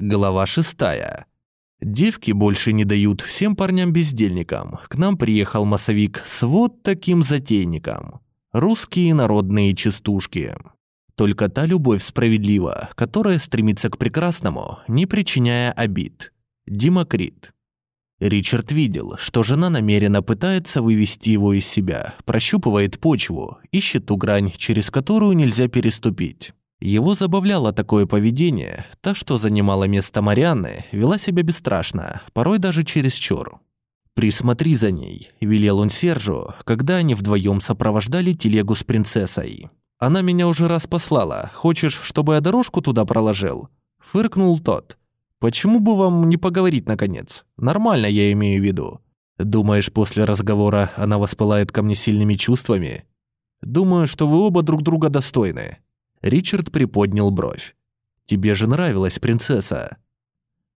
Глава шестая. Девки больше не дают всем парням-бездельникам. К нам приехал массовик с вот таким затейником. Русские народные частушки. Только та любовь справедлива, которая стремится к прекрасному, не причиняя обид. Демокрит. Ричард видел, что жена намеренно пытается вывести его из себя, прощупывает почву, ищет ту грань, через которую нельзя переступить. Его забавляло такое поведение, та, что занимала место Марианны, вела себя бесстрашно, порой даже чересчур. «Присмотри за ней», – велел он Сержу, когда они вдвоем сопровождали телегу с принцессой. «Она меня уже раз послала. Хочешь, чтобы я дорожку туда проложил?» Фыркнул тот. «Почему бы вам не поговорить, наконец? Нормально я имею в виду. Думаешь, после разговора она воспылает ко мне сильными чувствами? Думаю, что вы оба друг друга достойны. Ричард приподнял бровь. «Тебе же нравилась принцесса».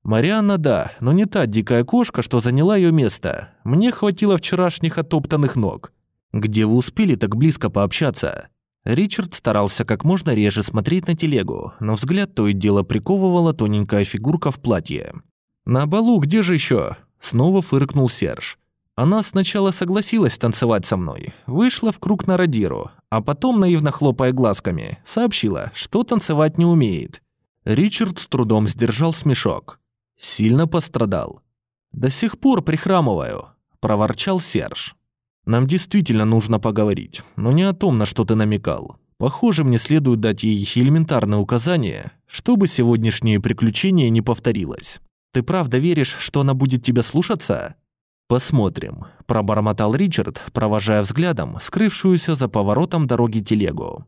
«Марианна, да, но не та дикая кошка, что заняла ее место. Мне хватило вчерашних оттоптанных ног. Где вы успели так близко пообщаться?» Ричард старался как можно реже смотреть на телегу, но взгляд то и дело приковывала тоненькая фигурка в платье. «На балу где же еще? Снова фыркнул Серж. Она сначала согласилась танцевать со мной, вышла в круг на радиру, а потом, наивно хлопая глазками, сообщила, что танцевать не умеет. Ричард с трудом сдержал смешок. Сильно пострадал. «До сих пор прихрамываю», – проворчал Серж. «Нам действительно нужно поговорить, но не о том, на что ты намекал. Похоже, мне следует дать ей элементарное указание, чтобы сегодняшнее приключение не повторилось. Ты правда веришь, что она будет тебя слушаться?» «Посмотрим», – пробормотал Ричард, провожая взглядом скрывшуюся за поворотом дороги телегу.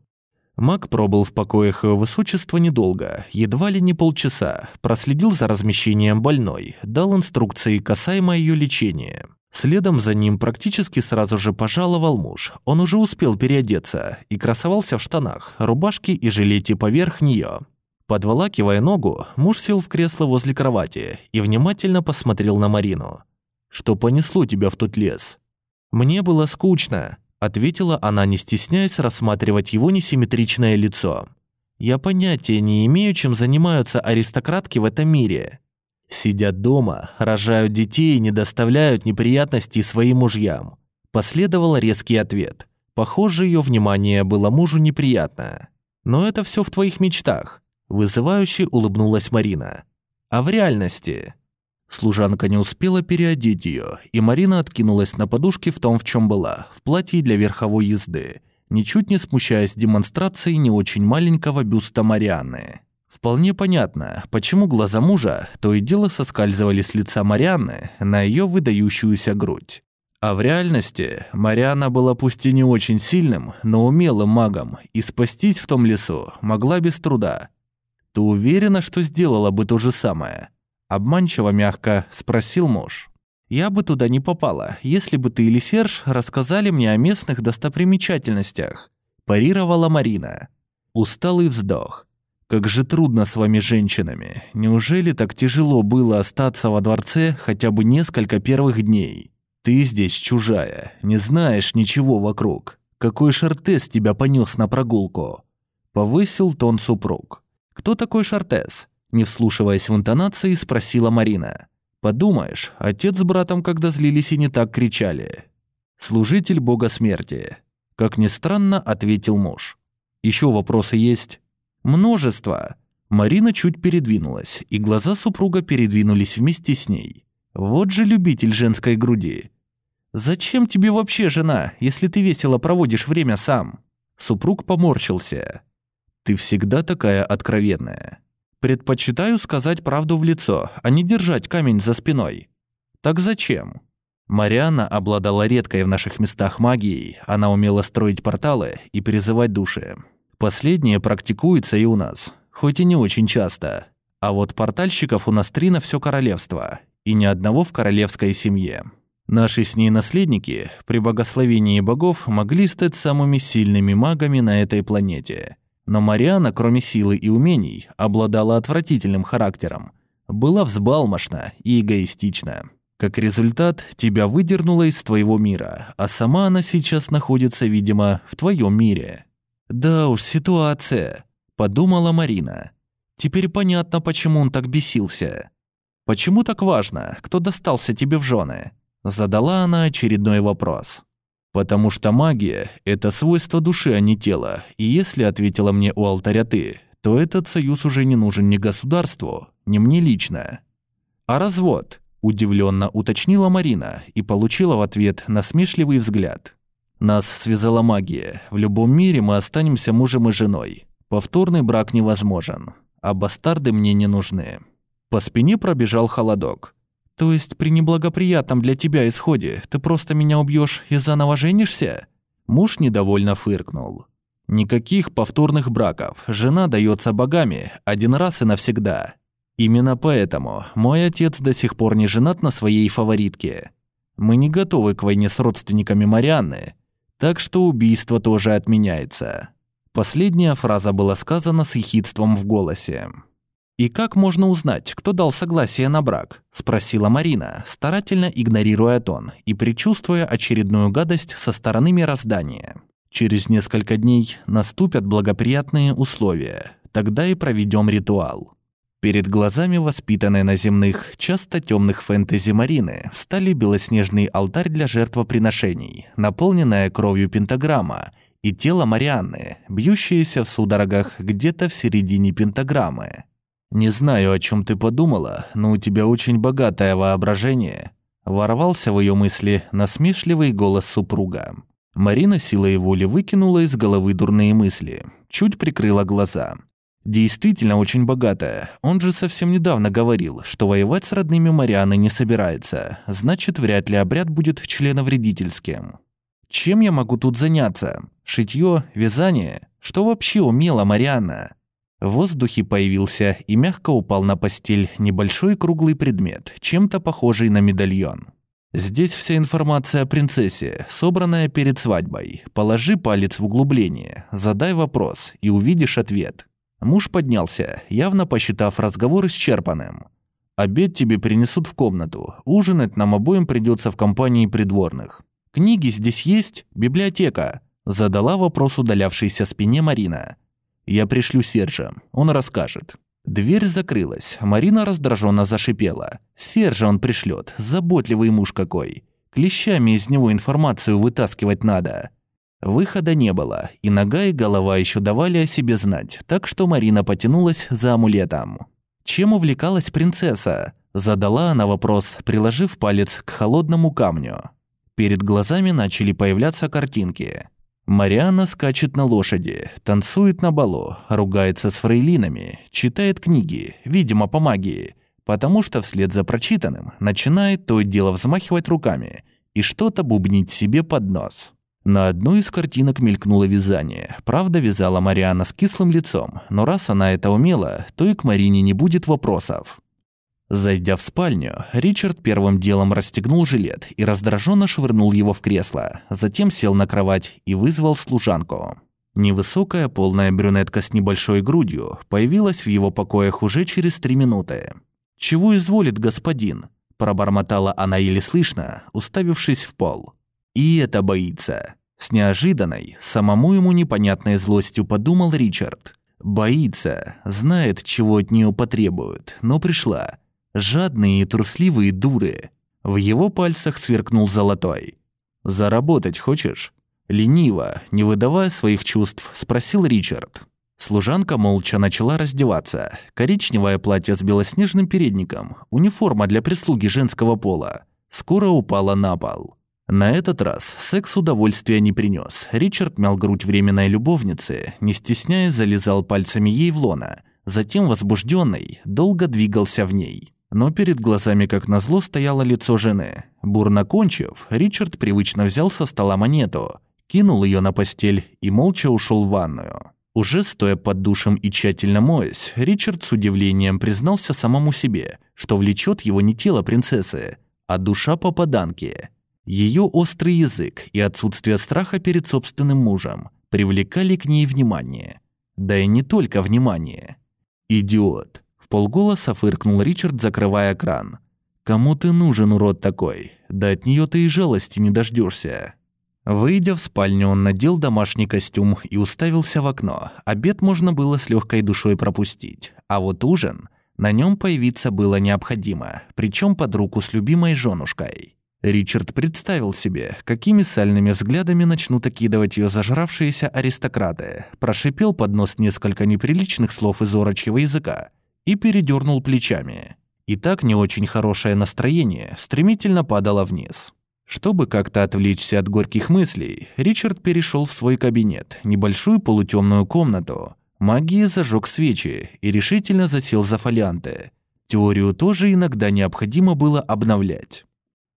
Маг пробыл в покоях его высочества недолго, едва ли не полчаса, проследил за размещением больной, дал инструкции касаемо ее лечения. Следом за ним практически сразу же пожаловал муж. Он уже успел переодеться и красовался в штанах, рубашке и жилете поверх нее. Подволакивая ногу, муж сел в кресло возле кровати и внимательно посмотрел на Марину что понесло тебя в тот лес?» «Мне было скучно», – ответила она, не стесняясь рассматривать его несимметричное лицо. «Я понятия не имею, чем занимаются аристократки в этом мире. Сидят дома, рожают детей и не доставляют неприятностей своим мужьям». Последовал резкий ответ. Похоже, ее внимание было мужу неприятно. «Но это все в твоих мечтах», – вызывающе улыбнулась Марина. «А в реальности?» Служанка не успела переодеть ее, и Марина откинулась на подушке в том, в чем была, в платье для верховой езды, ничуть не смущаясь демонстрацией не очень маленького бюста Марианны. Вполне понятно, почему глаза мужа то и дело соскальзывали с лица Марианны на ее выдающуюся грудь. А в реальности Марианна была пусть и не очень сильным, но умелым магом, и спастись в том лесу могла без труда. Ты уверена, что сделала бы то же самое? Обманчиво мягко спросил муж. «Я бы туда не попала, если бы ты или Серж рассказали мне о местных достопримечательностях», парировала Марина. Усталый вздох. «Как же трудно с вами, женщинами. Неужели так тяжело было остаться во дворце хотя бы несколько первых дней? Ты здесь чужая, не знаешь ничего вокруг. Какой шартес тебя понес на прогулку?» Повысил тон супруг. «Кто такой шартес?» Не вслушиваясь в интонации, спросила Марина. «Подумаешь, отец с братом, когда злились и не так кричали». «Служитель бога смерти», — как ни странно, ответил муж. «Еще вопросы есть?» «Множество». Марина чуть передвинулась, и глаза супруга передвинулись вместе с ней. «Вот же любитель женской груди». «Зачем тебе вообще жена, если ты весело проводишь время сам?» Супруг поморщился. «Ты всегда такая откровенная. Предпочитаю сказать правду в лицо, а не держать камень за спиной. Так зачем? Мариана обладала редкой в наших местах магией, она умела строить порталы и призывать души. Последнее практикуется и у нас, хоть и не очень часто. А вот портальщиков у нас три на все королевство, и ни одного в королевской семье. Наши с ней наследники при богословении богов могли стать самыми сильными магами на этой планете – но Мариана, кроме силы и умений, обладала отвратительным характером. Была взбалмошна и эгоистична. Как результат, тебя выдернула из твоего мира, а сама она сейчас находится, видимо, в твоем мире. «Да уж, ситуация», – подумала Марина. Теперь понятно, почему он так бесился. «Почему так важно, кто достался тебе в жены?» Задала она очередной вопрос. «Потому что магия – это свойство души, а не тела, и если ответила мне у алтаря ты, то этот союз уже не нужен ни государству, ни мне лично». «А развод?» – удивленно уточнила Марина и получила в ответ насмешливый взгляд. «Нас связала магия. В любом мире мы останемся мужем и женой. Повторный брак невозможен, а бастарды мне не нужны». По спине пробежал холодок. «То есть при неблагоприятном для тебя исходе ты просто меня убьешь и заново женишься?» Муж недовольно фыркнул. «Никаких повторных браков. Жена дается богами один раз и навсегда. Именно поэтому мой отец до сих пор не женат на своей фаворитке. Мы не готовы к войне с родственниками Марианны, так что убийство тоже отменяется». Последняя фраза была сказана с ехидством в голосе. «И как можно узнать, кто дал согласие на брак?» – спросила Марина, старательно игнорируя тон и предчувствуя очередную гадость со стороны мироздания. «Через несколько дней наступят благоприятные условия, тогда и проведем ритуал». Перед глазами воспитанной на земных, часто темных фэнтези Марины встали белоснежный алтарь для жертвоприношений, наполненная кровью пентаграмма, и тело Марианны, бьющееся в судорогах где-то в середине пентаграммы. «Не знаю, о чем ты подумала, но у тебя очень богатое воображение», ворвался в ее мысли насмешливый голос супруга. Марина силой воли выкинула из головы дурные мысли, чуть прикрыла глаза. Действительно очень богатая. Он же совсем недавно говорил, что воевать с родными Марианы не собирается. Значит, вряд ли обряд будет членовредительским. Чем я могу тут заняться? Шитье, вязание? Что вообще умела Марианна? В воздухе появился и мягко упал на постель небольшой круглый предмет, чем-то похожий на медальон. Здесь вся информация о принцессе, собранная перед свадьбой. Положи палец в углубление, задай вопрос и увидишь ответ. Муж поднялся, явно посчитав разговор исчерпанным. Обед тебе принесут в комнату. Ужинать нам обоим придется в компании придворных. Книги здесь есть? Библиотека? Задала вопрос удалявшейся спине Марина. Я пришлю Сержа, он расскажет. Дверь закрылась, Марина раздраженно зашипела. Сержа он пришлет, заботливый муж какой. Клещами из него информацию вытаскивать надо. Выхода не было, и нога и голова еще давали о себе знать, так что Марина потянулась за амулетом. Чем увлекалась принцесса? Задала она вопрос, приложив палец к холодному камню. Перед глазами начали появляться картинки. Мариана скачет на лошади, танцует на балу, ругается с фрейлинами, читает книги, видимо, по магии, потому что вслед за прочитанным начинает то и дело взмахивать руками и что-то бубнить себе под нос. На одной из картинок мелькнуло вязание. Правда, вязала Мариана с кислым лицом, но раз она это умела, то и к Марине не будет вопросов. Зайдя в спальню, Ричард первым делом расстегнул жилет и раздраженно швырнул его в кресло, затем сел на кровать и вызвал служанку. Невысокая полная брюнетка с небольшой грудью появилась в его покоях уже через три минуты. «Чего изволит господин?» – пробормотала она еле слышно, уставившись в пол. «И это боится». С неожиданной, самому ему непонятной злостью подумал Ричард. «Боится, знает, чего от нее потребуют, но пришла» Жадные и трусливые дуры. В его пальцах сверкнул золотой. «Заработать хочешь?» Лениво, не выдавая своих чувств, спросил Ричард. Служанка молча начала раздеваться. Коричневое платье с белоснежным передником, униформа для прислуги женского пола, скоро упала на пол. На этот раз секс удовольствия не принес. Ричард мял грудь временной любовницы, не стесняясь залезал пальцами ей в лона, затем возбужденный долго двигался в ней. Но перед глазами, как назло, стояло лицо жены. Бурно кончив, Ричард привычно взял со стола монету, кинул ее на постель и молча ушел в ванную. Уже стоя под душем и тщательно моясь, Ричард с удивлением признался самому себе, что влечет его не тело принцессы, а душа попаданки. Ее острый язык и отсутствие страха перед собственным мужем привлекали к ней внимание. Да и не только внимание. Идиот. В полголоса фыркнул Ричард, закрывая кран. «Кому ты нужен, урод такой? Да от нее ты и жалости не дождешься. Выйдя в спальню, он надел домашний костюм и уставился в окно. Обед можно было с легкой душой пропустить. а вот ужин, на нем появиться было необходимо, причем под руку с любимой женушкой. Ричард представил себе, какими сальными взглядами начнут окидывать ее зажравшиеся аристократы, прошипел под нос несколько неприличных слов из орочьего языка и передернул плечами. И так не очень хорошее настроение стремительно падало вниз. Чтобы как-то отвлечься от горьких мыслей, Ричард перешел в свой кабинет, небольшую полутемную комнату. Магии зажег свечи и решительно засел за фолианты. Теорию тоже иногда необходимо было обновлять.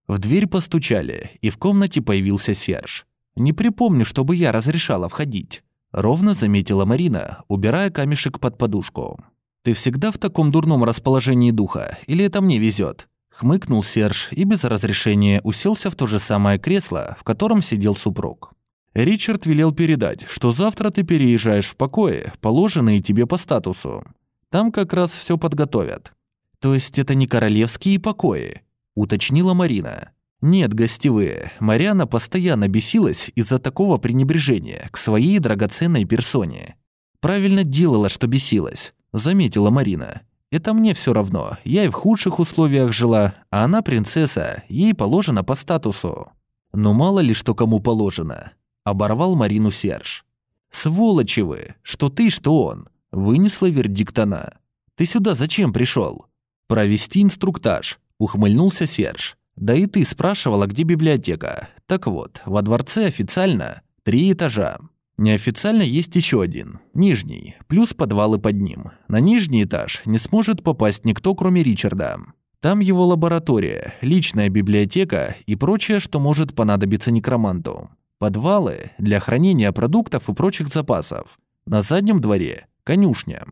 В дверь постучали, и в комнате появился Серж. «Не припомню, чтобы я разрешала входить», — ровно заметила Марина, убирая камешек под подушку. «Ты всегда в таком дурном расположении духа, или это мне везет? Хмыкнул Серж и без разрешения уселся в то же самое кресло, в котором сидел супруг. «Ричард велел передать, что завтра ты переезжаешь в покое, положенные тебе по статусу. Там как раз все подготовят». «То есть это не королевские покои?» – уточнила Марина. «Нет, гостевые. Мариана постоянно бесилась из-за такого пренебрежения к своей драгоценной персоне. Правильно делала, что бесилась заметила Марина. Это мне все равно. Я и в худших условиях жила, а она принцесса, ей положено по статусу. Но мало ли что кому положено. Оборвал Марину Серж. Сволочи вы, что ты, что он. Вынесла вердикт она. Ты сюда зачем пришел? Провести инструктаж, ухмыльнулся Серж. Да и ты спрашивала, где библиотека. Так вот, во дворце официально три этажа. Неофициально есть еще один, нижний, плюс подвалы под ним. На нижний этаж не сможет попасть никто, кроме Ричарда. Там его лаборатория, личная библиотека и прочее, что может понадобиться некроманту. Подвалы для хранения продуктов и прочих запасов. На заднем дворе – конюшня.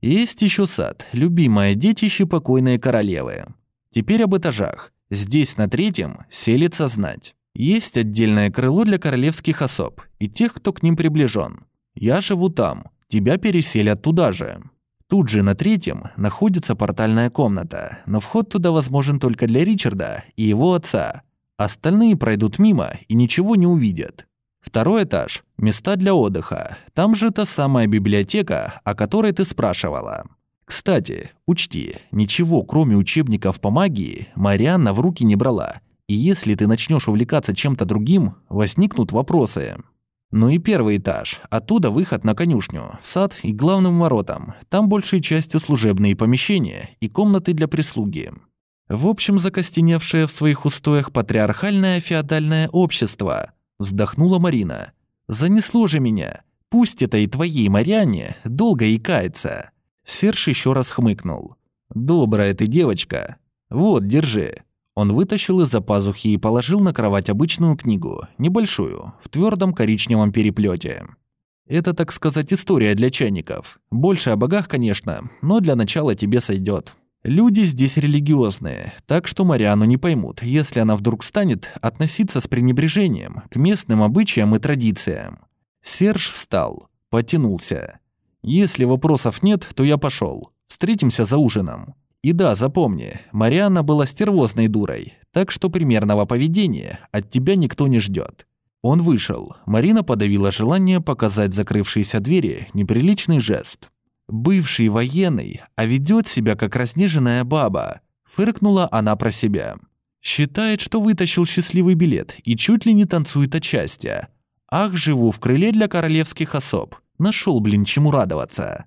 Есть еще сад, любимое детище покойной королевы. Теперь об этажах. Здесь на третьем селится знать. Есть отдельное крыло для королевских особ и тех, кто к ним приближен. Я живу там, тебя переселят туда же. Тут же на третьем находится портальная комната, но вход туда возможен только для Ричарда и его отца. Остальные пройдут мимо и ничего не увидят. Второй этаж – места для отдыха. Там же та самая библиотека, о которой ты спрашивала. Кстати, учти, ничего кроме учебников по магии Марианна в руки не брала и если ты начнешь увлекаться чем-то другим, возникнут вопросы. Ну и первый этаж. Оттуда выход на конюшню, в сад и главным воротам. Там большей частью служебные помещения и комнаты для прислуги. В общем, закостеневшее в своих устоях патриархальное феодальное общество. Вздохнула Марина. Занесло же меня. Пусть это и твоей Марианне долго и кается. Серж еще раз хмыкнул. Добрая ты девочка. Вот, держи. Он вытащил из-за пазухи и положил на кровать обычную книгу, небольшую, в твердом коричневом переплете. Это, так сказать, история для чайников. Больше о богах, конечно, но для начала тебе сойдет. Люди здесь религиозные, так что Мариану не поймут, если она вдруг станет относиться с пренебрежением к местным обычаям и традициям. Серж встал, потянулся. Если вопросов нет, то я пошел. Встретимся за ужином. И да, запомни, Марианна была стервозной дурой, так что примерного поведения от тебя никто не ждет. Он вышел. Марина подавила желание показать закрывшиеся двери неприличный жест. «Бывший военный, а ведет себя как разнеженная баба», фыркнула она про себя. Считает, что вытащил счастливый билет и чуть ли не танцует от счастья. Ах, живу в крыле для королевских особ. Нашел, блин, чему радоваться.